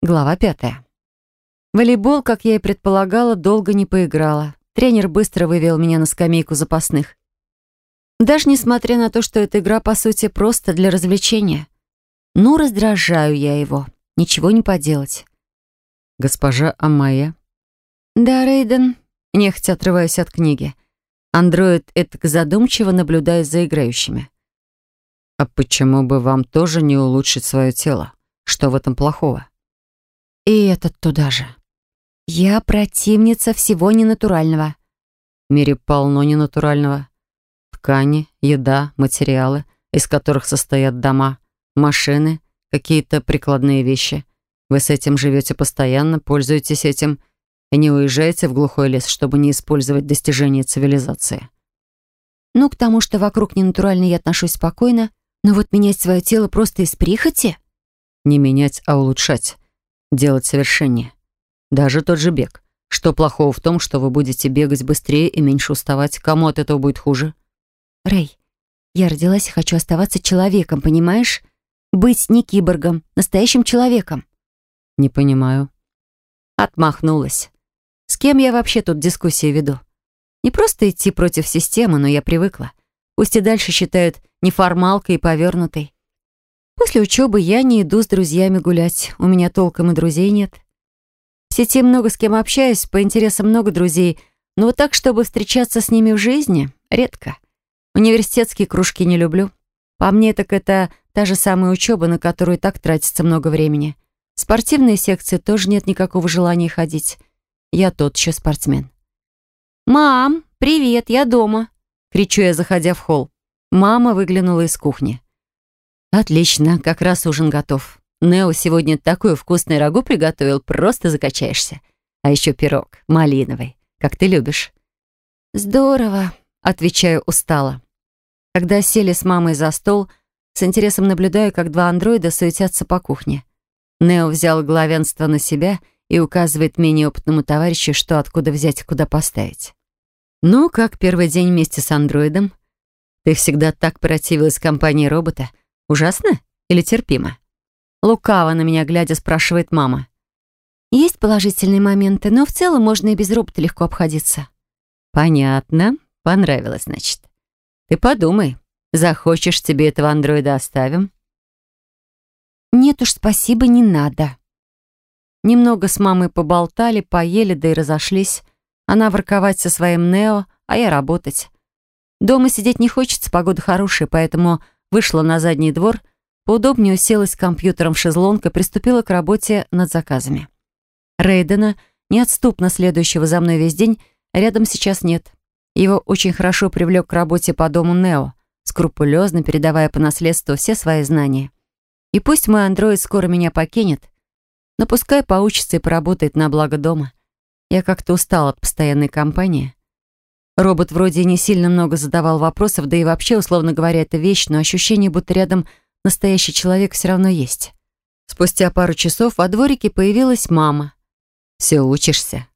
Глава пятая. Волейбол, как я и предполагала, долго не поиграла. Тренер быстро вывел меня на скамейку запасных. Даже несмотря на то, что эта игра, по сути, просто для развлечения. Ну, раздражаю я его. Ничего не поделать. «Госпожа Амайя?» «Да, Рейден», — нехотя отрываюсь от книги. Андроид это задумчиво наблюдает за играющими. «А почему бы вам тоже не улучшить свое тело? Что в этом плохого?» И этот туда же. Я противница всего ненатурального. В мире полно ненатурального. Ткани, еда, материалы, из которых состоят дома, машины, какие-то прикладные вещи. Вы с этим живете постоянно, пользуетесь этим и не уезжаете в глухой лес, чтобы не использовать достижения цивилизации. Ну, к тому, что вокруг ненатурально я отношусь спокойно, но вот менять свое тело просто из прихоти? Не менять, а улучшать делать совершеннее. Даже тот же бег. Что плохого в том, что вы будете бегать быстрее и меньше уставать? Кому от этого будет хуже? Рэй, я родилась и хочу оставаться человеком, понимаешь? Быть не киборгом, настоящим человеком. Не понимаю. Отмахнулась. С кем я вообще тут дискуссии веду? Не просто идти против системы, но я привыкла. Пусть и дальше считают неформалкой и повернутой. После учебы я не иду с друзьями гулять. У меня толком и друзей нет. В сети много с кем общаюсь, по интересам много друзей, но вот так, чтобы встречаться с ними в жизни, редко. Университетские кружки не люблю. По мне, так это та же самая учеба, на которую так тратится много времени. В спортивные секции тоже нет никакого желания ходить. Я тот еще спортсмен. «Мам, привет, я дома!» — кричу я, заходя в холл. Мама выглянула из кухни. «Отлично, как раз ужин готов. Нео сегодня такое вкусное рагу приготовил, просто закачаешься. А еще пирог, малиновый, как ты любишь». «Здорово», — отвечаю устало. Когда сели с мамой за стол, с интересом наблюдаю, как два андроида суетятся по кухне. Нео взял главенство на себя и указывает менее опытному товарищу, что откуда взять куда поставить. «Ну, как первый день вместе с андроидом? Ты всегда так противилась компании робота, Ужасно или терпимо? Лукаво на меня глядя спрашивает мама. Есть положительные моменты, но в целом можно и без робота легко обходиться. Понятно. Понравилось, значит. Ты подумай. Захочешь, тебе этого андроида оставим? Нет уж, спасибо, не надо. Немного с мамой поболтали, поели, да и разошлись. Она ворковать со своим Нео, а я работать. Дома сидеть не хочется, погода хорошая, поэтому вышла на задний двор, поудобнее уселась компьютером в шезлонг и приступила к работе над заказами. Рейдена, неотступно следующего за мной весь день, рядом сейчас нет. Его очень хорошо привлек к работе по дому Нео, скрупулезно передавая по наследству все свои знания. И пусть мой андроид скоро меня покинет, но пускай поучится и поработает на благо дома. Я как-то устал от постоянной компании. Робот вроде не сильно много задавал вопросов, да и вообще, условно говоря, это вещь, но ощущение, будто рядом настоящий человек все равно есть. Спустя пару часов во дворике появилась мама. «Все учишься?»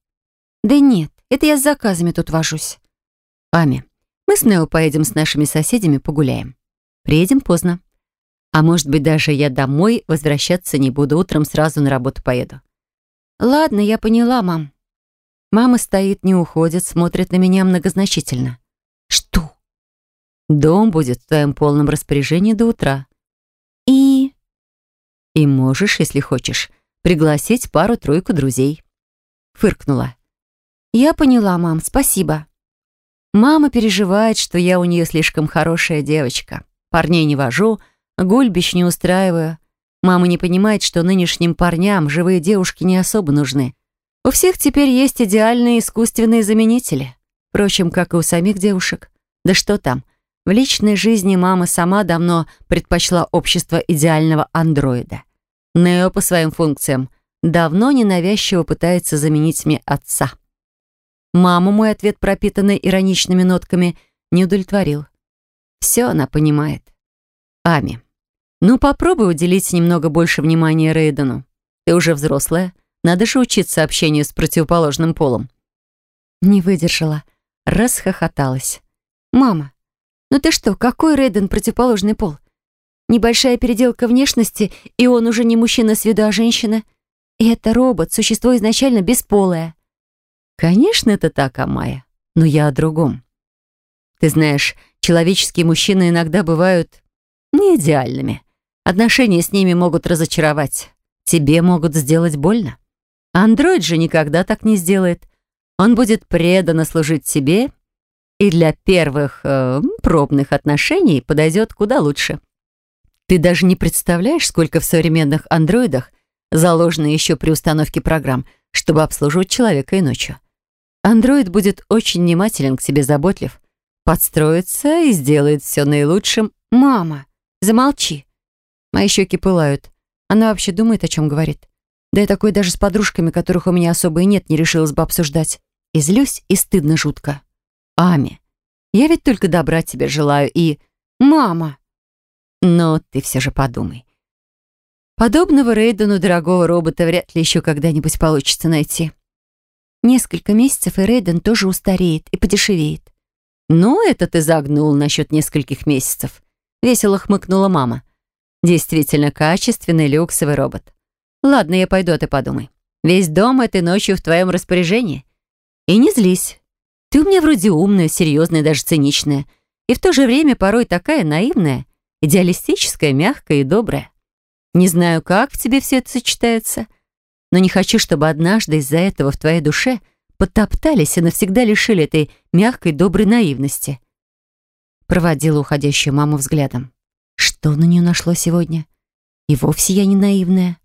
«Да нет, это я с заказами тут вожусь». «Ами, мы с Нео поедем с нашими соседями погуляем. Приедем поздно. А может быть, даже я домой возвращаться не буду, утром сразу на работу поеду». «Ладно, я поняла, мам. Мама стоит, не уходит, смотрит на меня многозначительно. «Что?» «Дом будет в твоем полном распоряжении до утра». «И?» «И можешь, если хочешь, пригласить пару-тройку друзей». Фыркнула. «Я поняла, мам, спасибо». Мама переживает, что я у нее слишком хорошая девочка. Парней не вожу, гульбищ не устраиваю. Мама не понимает, что нынешним парням живые девушки не особо нужны. У всех теперь есть идеальные искусственные заменители. Впрочем, как и у самих девушек. Да что там, в личной жизни мама сама давно предпочла общество идеального андроида. Нео по своим функциям давно ненавязчиво пытается заменить мне отца. Маму мой ответ, пропитанный ироничными нотками, не удовлетворил. Все она понимает. Ами, ну попробуй уделить немного больше внимания Рейдену. Ты уже взрослая, надо же учиться общению с противоположным полом. Не выдержала. Расхохоталась. «Мама, ну ты что, какой Рейден противоположный пол? Небольшая переделка внешности, и он уже не мужчина с виду, а женщина. И это робот, существо изначально бесполое. Конечно, это так, Амая. Но я о другом. Ты знаешь, человеческие мужчины иногда бывают не идеальными. Отношения с ними могут разочаровать. Тебе могут сделать больно. Андроид же никогда так не сделает. Он будет преданно служить тебе и для первых э, пробных отношений подойдет куда лучше. Ты даже не представляешь, сколько в современных андроидах заложено еще при установке программ, чтобы обслуживать человека и ночью. Андроид будет очень внимателен к себе заботлив, подстроится и сделает все наилучшим. «Мама, замолчи!» Мои щеки пылают. Она вообще думает, о чем говорит. Да и такое даже с подружками, которых у меня особо и нет, не решилась бы обсуждать. И злюсь, и стыдно жутко. Ами, я ведь только добра тебе желаю и... Мама! Но ты все же подумай. Подобного Рейдену дорогого робота вряд ли еще когда-нибудь получится найти. Несколько месяцев, и Рейден тоже устареет и подешевеет. «Ну, это ты загнул насчет нескольких месяцев», — весело хмыкнула мама. «Действительно качественный люксовый робот. Ладно, я пойду, а ты подумай. Весь дом этой ночью в твоем распоряжении. И не злись. Ты у меня вроде умная, серьезная, даже циничная. И в то же время порой такая наивная, идеалистическая, мягкая и добрая. Не знаю, как в тебе все это сочетается, но не хочу, чтобы однажды из-за этого в твоей душе потоптались и навсегда лишили этой мягкой, доброй наивности. Проводила уходящую маму взглядом. Что на нее нашло сегодня? И вовсе я не наивная.